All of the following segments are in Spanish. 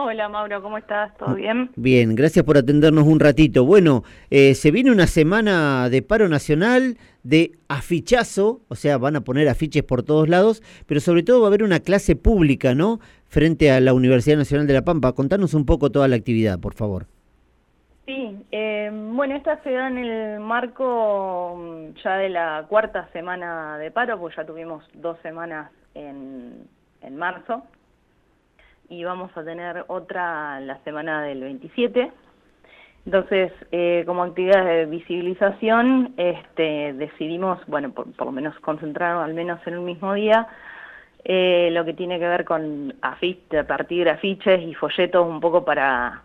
Hola Mauro, ¿cómo estás? ¿Todo bien? Bien, gracias por atendernos un ratito. Bueno, eh, se viene una semana de paro nacional, de afichazo, o sea, van a poner afiches por todos lados, pero sobre todo va a haber una clase pública, ¿no? Frente a la Universidad Nacional de La Pampa. Contanos un poco toda la actividad, por favor. Sí, eh, bueno, esta se da en el marco mm, ya de la cuarta semana de paro, pues ya tuvimos dos semanas en, en marzo, y vamos a tener otra la semana del 27. Entonces, eh, como actividad de visibilización, este, decidimos, bueno, por, lo menos concentrar al menos en un mismo día, eh, lo que tiene que ver con afiches, partir afiches y folletos un poco para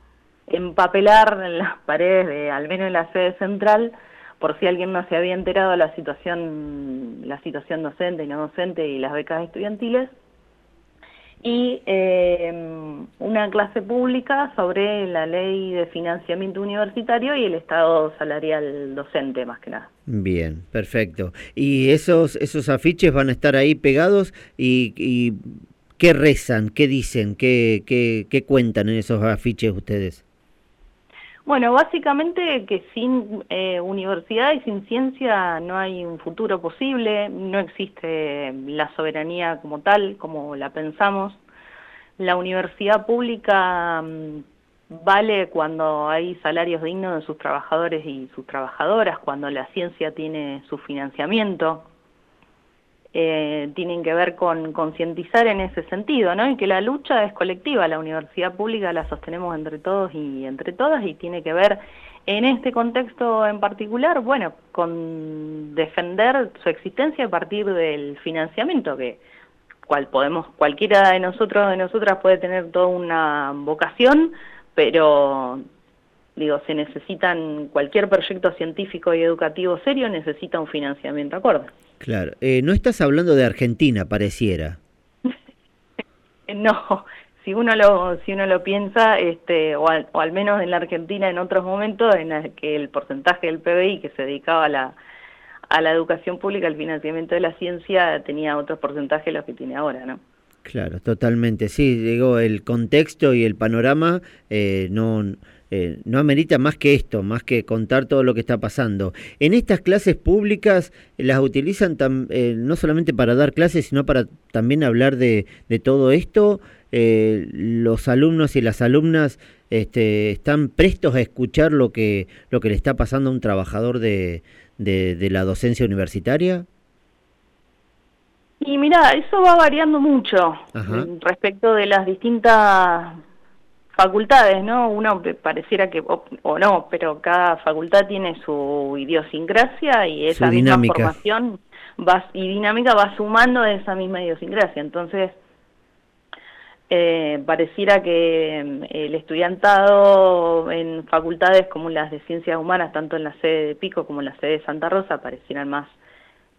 empapelar en las paredes, de, al menos en la sede central, por si alguien no se había enterado la situación, la situación docente y no docente y las becas estudiantiles y eh, una clase pública sobre la ley de financiamiento universitario y el estado salarial docente, más que nada. Bien, perfecto. ¿Y esos, esos afiches van a estar ahí pegados y, y qué rezan, qué dicen, qué, qué, qué cuentan en esos afiches ustedes? Bueno, básicamente que sin eh, universidad y sin ciencia no hay un futuro posible, no existe la soberanía como tal, como la pensamos. La universidad pública mm, vale cuando hay salarios dignos de sus trabajadores y sus trabajadoras, cuando la ciencia tiene su financiamiento, eh, tienen que ver con concientizar en ese sentido, ¿no? Y que la lucha es colectiva, la universidad pública la sostenemos entre todos y entre todas y tiene que ver en este contexto en particular, bueno, con defender su existencia a partir del financiamiento que cual podemos cualquiera de nosotros de nosotras puede tener toda una vocación, pero digo, se necesitan cualquier proyecto científico y educativo serio necesita un financiamiento acorde. Claro, eh, no estás hablando de Argentina, pareciera. no, si uno lo si uno lo piensa, este, o al, o al menos en la Argentina en otros momentos en el que el porcentaje del PBI que se dedicaba a la a la educación pública, al financiamiento de la ciencia tenía otros porcentajes de los que tiene ahora, ¿no? Claro, totalmente. Sí, digo, el contexto y el panorama eh, no eh, no amerita más que esto, más que contar todo lo que está pasando. En estas clases públicas las utilizan eh, no solamente para dar clases, sino para también hablar de, todo esto. Eh, los alumnos y las alumnas este, están prestos a escuchar lo que, lo que le está pasando a un trabajador de, de la docencia universitaria. Y mira, eso va variando mucho respecto de las distintas facultades, ¿no? Uno pareciera que, o, no, pero cada facultad tiene su idiosincrasia y esa misma formación va, y dinámica va sumando de esa misma idiosincrasia. Entonces, eh, pareciera que mm, el estudiantado en facultades como las de ciencias humanas, tanto en la sede de Pico como en la sede de Santa Rosa, parecieran más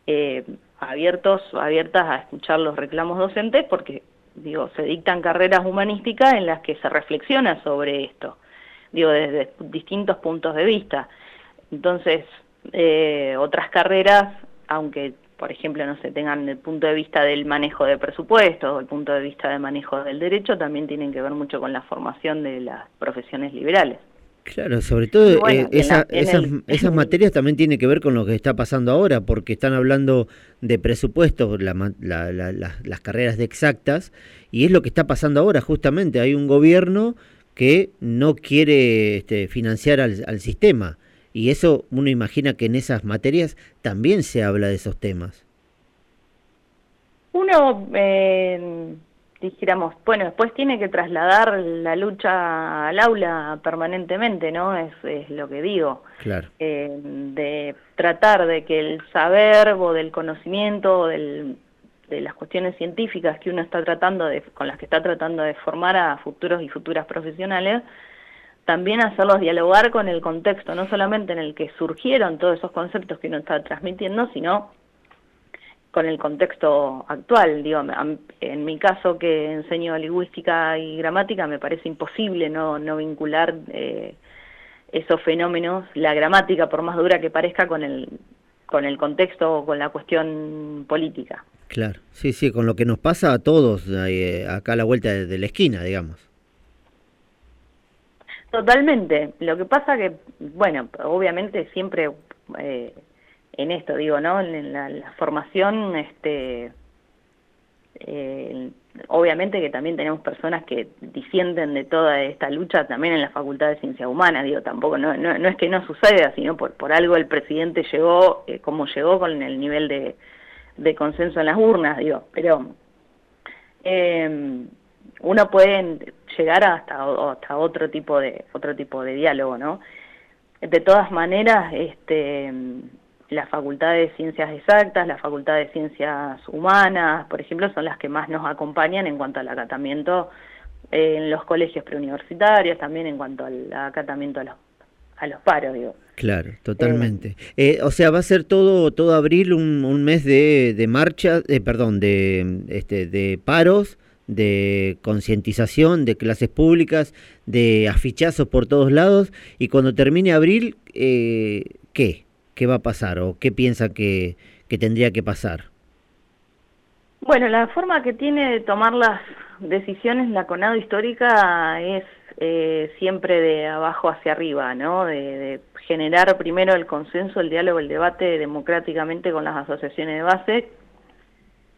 eh, abiertos, abiertas a escuchar los reclamos docentes porque digo, se dictan carreras humanísticas en las que se reflexiona sobre esto, digo, desde distintos puntos de vista. Entonces, eh, otras carreras, aunque por ejemplo no se tengan el punto de vista del manejo de presupuestos o el punto de vista del manejo del derecho, también tienen que ver mucho con la formación de las profesiones liberales. Claro, sobre todo eh, esas, esas materias también tienen que ver con lo que está pasando ahora, porque están hablando de presupuestos, las carreras de exactas, y es lo que está pasando ahora justamente. Hay un gobierno que no quiere este, financiar al, sistema, y eso uno imagina que en esas materias también se habla de esos temas. Uno... Eh dijéramos, bueno, después tiene que trasladar la lucha al aula permanentemente, ¿no? Es, es lo que digo. Claro. Eh, de tratar de que el saber o del conocimiento del, de las cuestiones científicas que uno está tratando de, con las que está tratando de formar a futuros y futuras profesionales, también hacerlos dialogar con el contexto, no solamente en el que surgieron todos esos conceptos que uno está transmitiendo, sino con el contexto actual. Digo, en mi caso que enseño lingüística y gramática me parece imposible no, no vincular eh, esos fenómenos, la gramática por más dura que parezca con el con el contexto o con la cuestión política. Claro, sí, sí, con lo que nos pasa a todos eh, acá a la vuelta de, la esquina, digamos. Totalmente. Lo que pasa que, bueno, obviamente siempre eh, en esto, digo, ¿no? En la, formación, este, eh, obviamente que también tenemos personas que disienten de toda esta lucha también en la Facultad de Ciencia Humana, digo, tampoco, no, no, no es que no suceda, sino por, por algo el presidente llegó eh, como llegó con el nivel de, de consenso en las urnas, digo, pero eh, uno puede llegar hasta, hasta otro tipo de otro tipo de diálogo, ¿no? De todas maneras, este, la Facultad de Ciencias Exactas, la Facultad de Ciencias Humanas, por ejemplo, son las que más nos acompañan en cuanto al acatamiento en los colegios preuniversitarios, también en cuanto al acatamiento a los, a los paros, digo. Claro, totalmente. Eh, o sea, va a ser todo todo abril un, un mes de, de marcha, eh, perdón, de este de paros de concientización, de clases públicas, de afichazos por todos lados, y cuando termine abril, eh, ¿qué? ¿Qué va a pasar o qué piensa que, que tendría que pasar? Bueno, la forma que tiene de tomar las decisiones la CONADO histórica es eh, siempre de abajo hacia arriba, ¿no? De, de, generar primero el consenso, el diálogo, el debate democráticamente con las asociaciones de base,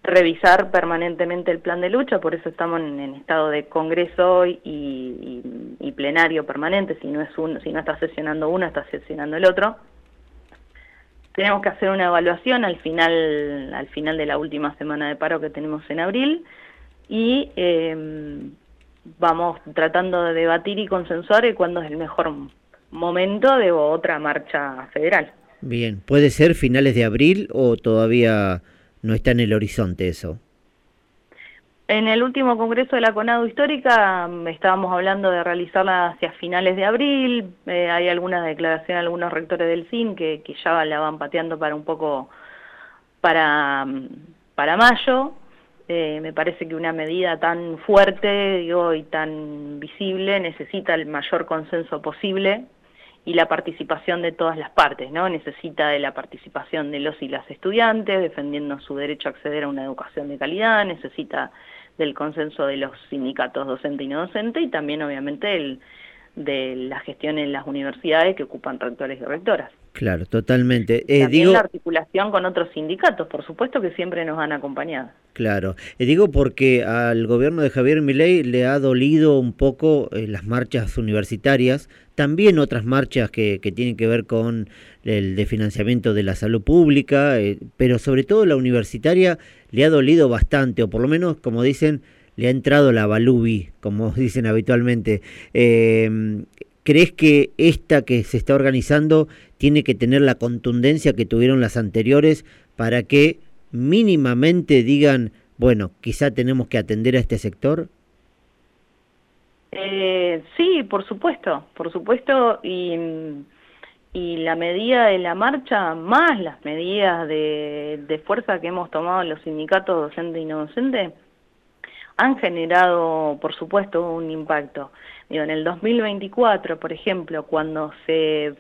revisar permanentemente el plan de lucha, por eso estamos en, estado de congreso y, y, plenario permanente, si no, es uno, si no está sesionando uno, está sesionando el otro. Tenemos que hacer una evaluación al final, al final de la última semana de paro que tenemos en abril y eh, vamos tratando de debatir y consensuar cuándo es el mejor momento de otra marcha federal. Bien, ¿puede ser finales de abril o todavía no está en el horizonte eso. En el último congreso de la CONADO histórica mm, estábamos hablando de realizarla hacia finales de abril, eh, hay algunas declaraciones, algunos rectores del CIN que, que ya la van pateando para un poco para, mm, para mayo. Eh, me parece que una medida tan fuerte digo, y tan visible necesita el mayor consenso posible y la participación de todas las partes, ¿no? Necesita de la participación de los y las estudiantes, defendiendo su derecho a acceder a una educación de calidad, necesita del consenso de los sindicatos docente y no docente y también obviamente el, de la gestión en las universidades que ocupan rectores y rectoras. Claro, totalmente. Eh, También digo, la articulación con otros sindicatos, por supuesto que siempre nos han acompañado. Claro, eh, digo porque al gobierno de Javier Milei le ha dolido un poco eh, las marchas universitarias, también otras marchas que, que, tienen que ver con el de financiamiento de la salud pública, eh, pero sobre todo la universitaria le ha dolido bastante, o por lo menos, como dicen, le ha entrado la balubi, como dicen habitualmente. Eh, ¿Crees que esta que se está organizando tiene que tener la contundencia que tuvieron las anteriores para que mínimamente digan, bueno, quizá tenemos que atender a este sector? Eh, sí, por supuesto, por supuesto, y, y la medida de la marcha, más las medidas de, de fuerza que hemos tomado los sindicatos docente y no docente, han generado, por supuesto, un impacto. Digo, en el 2024, por ejemplo, cuando se,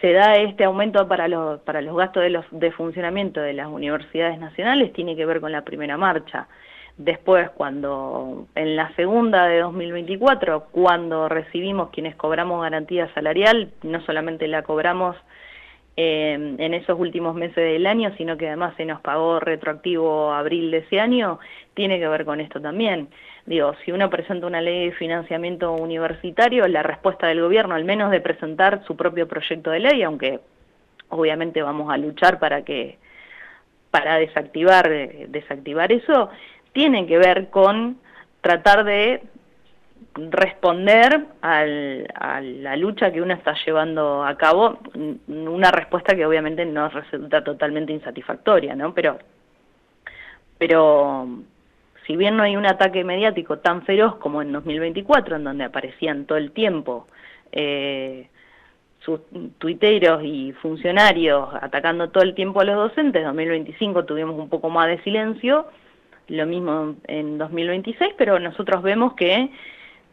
se da este aumento para los, para los gastos de, los, de funcionamiento de las universidades nacionales, tiene que ver con la primera marcha. Después, cuando en la segunda de 2024, cuando recibimos quienes cobramos garantía salarial, no solamente la cobramos eh, en esos últimos meses del año, sino que además se nos pagó retroactivo abril de ese año, tiene que ver con esto también. Digo, si uno presenta una ley de financiamiento universitario, la respuesta del gobierno, al menos de presentar su propio proyecto de ley, aunque obviamente vamos a luchar para que para desactivar desactivar eso, tiene que ver con tratar de responder al, a la lucha que uno está llevando a cabo, una respuesta que obviamente no resulta totalmente insatisfactoria, ¿no? Pero, pero si bien no hay un ataque mediático tan feroz como en 2024, en donde aparecían todo el tiempo eh, sus tuiteros y funcionarios atacando todo el tiempo a los docentes, en 2025 tuvimos un poco más de silencio, lo mismo en 2026, pero nosotros vemos que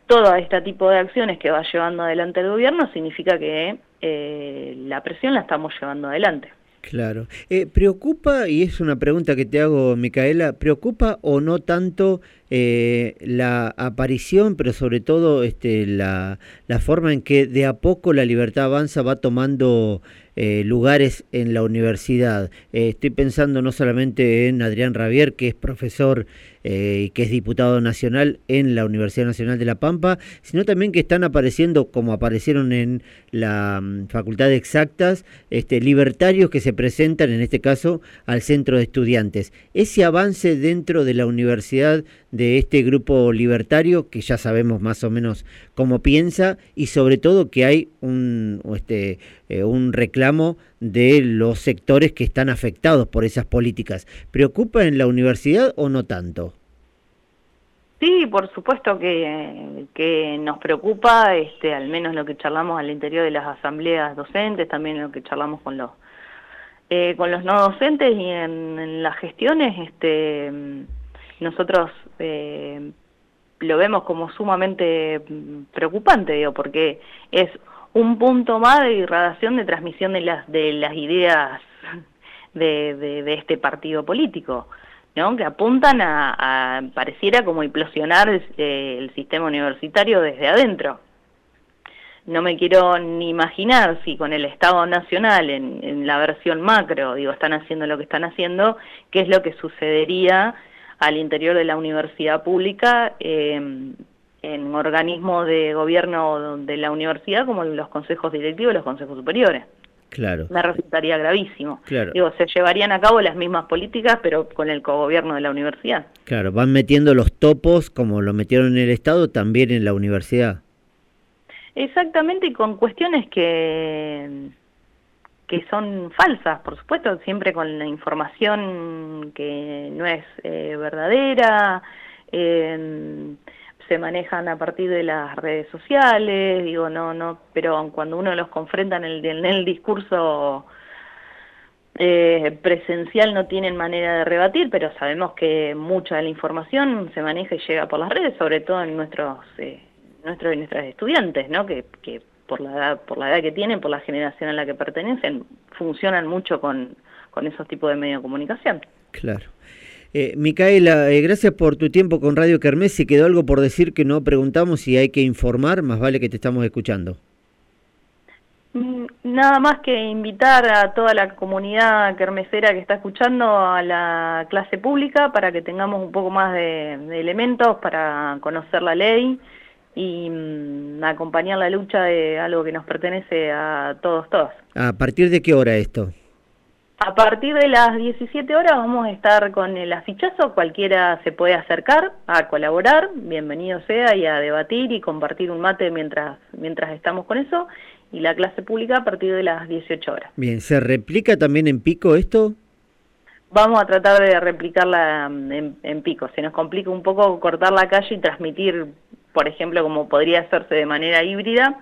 todo este tipo de acciones que va llevando adelante el gobierno significa que eh, la presión la estamos llevando adelante. Claro. Eh, ¿Preocupa, y es una pregunta que te hago, Micaela, ¿preocupa o no tanto eh, la aparición, pero sobre todo este, la, la, forma en que de a poco la libertad avanza va tomando eh, lugares en la universidad. Eh, estoy pensando no solamente en Adrián Ravier, que es profesor y que es diputado nacional en la Universidad Nacional de La Pampa, sino también que están apareciendo, como aparecieron en la mm, Facultad Exactas, este, libertarios que se presentan, en este caso, al centro de estudiantes. Ese avance dentro de la universidad de este grupo libertario, que ya sabemos más o menos cómo piensa, y sobre todo que hay un, este, un reclamo de los sectores que están afectados por esas políticas. ¿Preocupa en la universidad o no tanto? Sí, por supuesto que, que nos preocupa, este, al menos lo que charlamos al interior de las asambleas docentes, también lo que charlamos con los eh, con los no docentes y en, las gestiones, este, nosotros eh, lo vemos como sumamente preocupante, digo, porque es un punto más de irradiación de transmisión de las, de las ideas de, de, este partido político, ¿no? que apuntan a, pareciera como implosionar el, sistema universitario desde adentro. No me quiero ni imaginar si con el Estado Nacional en, en la versión macro, digo, están haciendo lo que están haciendo, qué es lo que sucedería al interior de la universidad pública eh, en organismos de gobierno de la universidad como los consejos directivos y los consejos superiores. Claro. Me resultaría gravísimo. Claro. Digo, se llevarían a cabo las mismas políticas, pero con el cogobierno de la universidad. Claro, van metiendo los topos, como lo metieron en el Estado, también en la universidad. Exactamente, y con cuestiones que, que son falsas, por supuesto, siempre con la información que no es eh, verdadera. Eh, se manejan a partir de las redes sociales, digo, no, no, pero cuando uno los confronta en el, en discurso eh, presencial no tienen manera de rebatir, pero sabemos que mucha de la información se maneja y llega por las redes, sobre todo en nuestros, eh, nuestros y nuestras estudiantes, ¿no? Que por la edad, por la edad que tienen, por la generación a la que pertenecen, funcionan mucho con, con esos tipos de medios de comunicación. Claro. Eh, Micaela, eh, gracias por tu tiempo con Radio Kermés. Si quedó algo por decir que no preguntamos si hay que informar, más vale que te estamos escuchando. Mm, nada más que invitar a toda la comunidad kermesera que está escuchando a la clase pública para que tengamos un poco más de, elementos para conocer la ley y mm, acompañar la lucha de algo que nos pertenece a todos, todas. ¿A partir de qué hora esto? A partir de las 17 horas vamos a estar con el afichazo, cualquiera se puede acercar a colaborar, bienvenido sea, y a debatir y compartir un mate mientras, mientras estamos con eso, y la clase pública a partir de las 18 horas. Bien, ¿se replica también en pico esto? Vamos a tratar de replicarla en, en pico, se nos complica un poco cortar la calle y transmitir, por ejemplo, como podría hacerse de manera híbrida,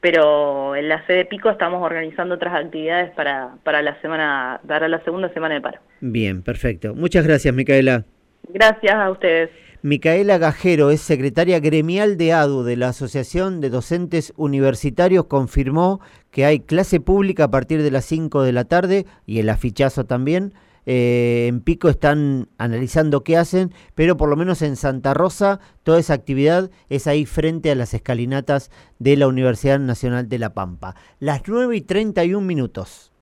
pero en la sede Pico estamos organizando otras actividades para, para la semana, para la segunda semana de paro. Bien, perfecto. Muchas gracias, Micaela. Gracias a ustedes. Micaela Gajero es secretaria gremial de ADU de la Asociación de Docentes Universitarios. Confirmó que hay clase pública a partir de las 5 de la tarde y el afichazo también eh, en Pico están analizando qué hacen, pero por lo menos en Santa Rosa toda esa actividad es ahí frente a las escalinatas de la Universidad Nacional de La Pampa. Las 9 y 31 minutos.